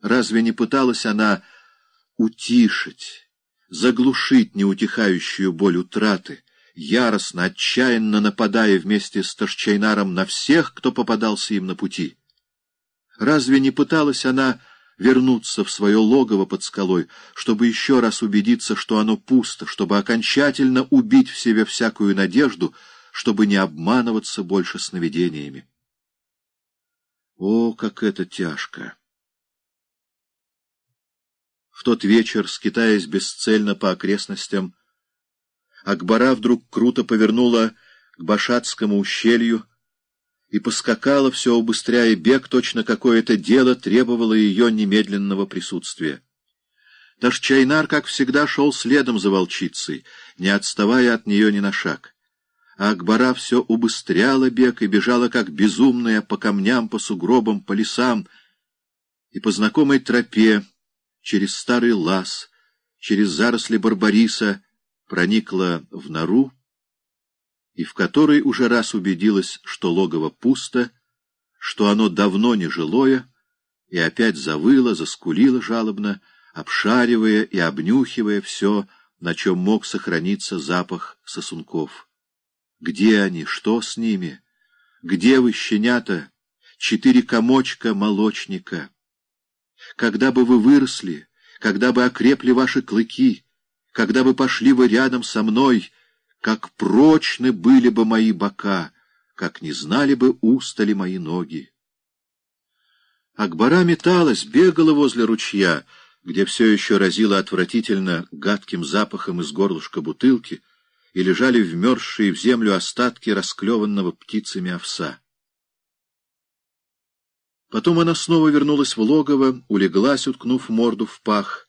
Разве не пыталась она утишить, заглушить неутихающую боль утраты, яростно, отчаянно нападая вместе с Ташчайнаром на всех, кто попадался им на пути? Разве не пыталась она вернуться в свое логово под скалой, чтобы еще раз убедиться, что оно пусто, чтобы окончательно убить в себе всякую надежду, чтобы не обманываться больше сновидениями? О, как это тяжко! В тот вечер, скитаясь бесцельно по окрестностям, Акбара вдруг круто повернула к Башатскому ущелью и поскакала, все убыстряя бег, точно какое-то дело требовало ее немедленного присутствия. Ташчайнар, как всегда, шел следом за волчицей, не отставая от нее ни на шаг. А Акбара все убыстряла бег и бежала, как безумная, по камням, по сугробам, по лесам, и по знакомой тропе, через старый лаз, через заросли барбариса, проникла в нору, и в которой уже раз убедилась, что логово пусто, что оно давно не жилое, и опять завыла, заскулила жалобно, обшаривая и обнюхивая все, на чем мог сохраниться запах сосунков. Где они? Что с ними? Где вы, щенята? Четыре комочка молочника. Когда бы вы выросли, когда бы окрепли ваши клыки, когда бы пошли вы рядом со мной, как прочны были бы мои бока, как не знали бы устали мои ноги. Акбара металась, бегала возле ручья, где все еще разило отвратительно гадким запахом из горлышка бутылки, и лежали вмерзшие в землю остатки расклеванного птицами овса. Потом она снова вернулась в логово, улеглась, уткнув морду в пах.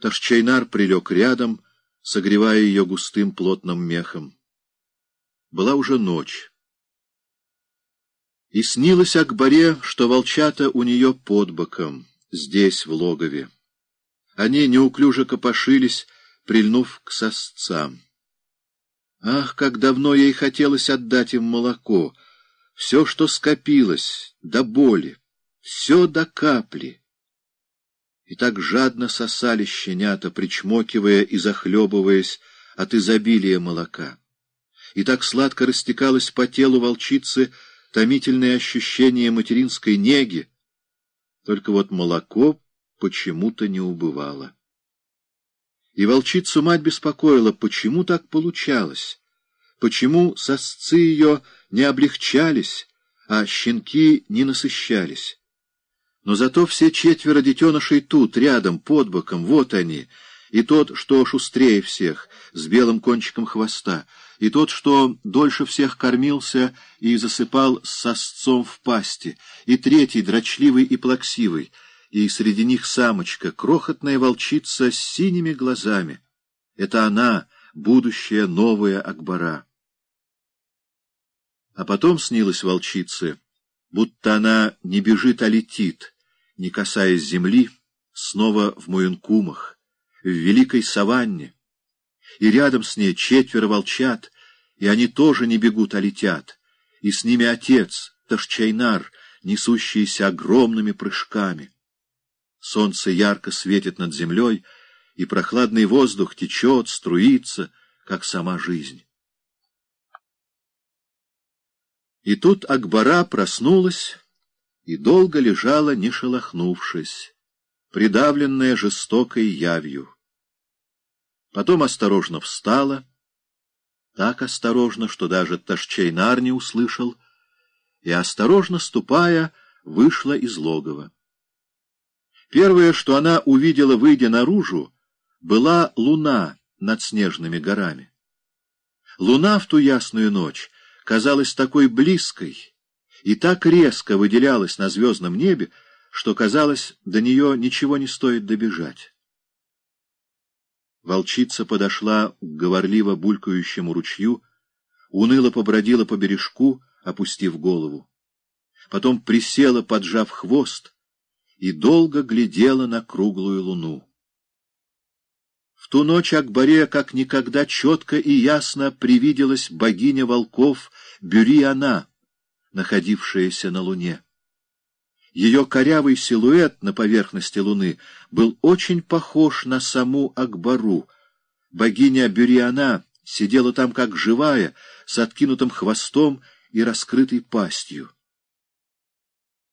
Ташчайнар прилег рядом, согревая ее густым плотным мехом. Была уже ночь. И снилось Акбаре, что волчата у нее под боком, здесь, в логове. Они неуклюже копошились, прильнув к сосцам. Ах, как давно ей хотелось отдать им молоко! Все, что скопилось, до боли, все до капли. И так жадно сосали щенята, причмокивая и захлебываясь от изобилия молока. И так сладко растекалось по телу волчицы томительное ощущение материнской неги, только вот молоко почему-то не убывало. И волчицу мать беспокоила, почему так получалось, почему сосцы ее не облегчались, а щенки не насыщались. Но зато все четверо детенышей тут, рядом, под боком, вот они, и тот, что шустрее всех, с белым кончиком хвоста, и тот, что дольше всех кормился и засыпал с сосцом в пасти, и третий, дрочливый и плаксивый, и среди них самочка, крохотная волчица с синими глазами. Это она, будущая новая Акбара. А потом снилась волчице, будто она не бежит, а летит, не касаясь земли, снова в Муюнкумах, в великой саванне. И рядом с ней четверо волчат, и они тоже не бегут, а летят. И с ними отец, Ташчайнар, несущийся огромными прыжками. Солнце ярко светит над землей, и прохладный воздух течет, струится, как сама жизнь. И тут Акбара проснулась и долго лежала, не шелохнувшись, придавленная жестокой явью. Потом осторожно встала, так осторожно, что даже Ташчейнар не услышал, и, осторожно ступая, вышла из логова. Первое, что она увидела, выйдя наружу, была луна над снежными горами. Луна в ту ясную ночь казалась такой близкой, и так резко выделялась на звездном небе, что, казалось, до нее ничего не стоит добежать. Волчица подошла к говорливо булькающему ручью, уныло побродила по бережку, опустив голову. Потом присела, поджав хвост, и долго глядела на круглую луну. Ту ночь Акбаре как никогда четко и ясно привиделась богиня волков Бюри-Ана, находившаяся на луне. Ее корявый силуэт на поверхности луны был очень похож на саму Акбару. Богиня Бюриана сидела там как живая, с откинутым хвостом и раскрытой пастью.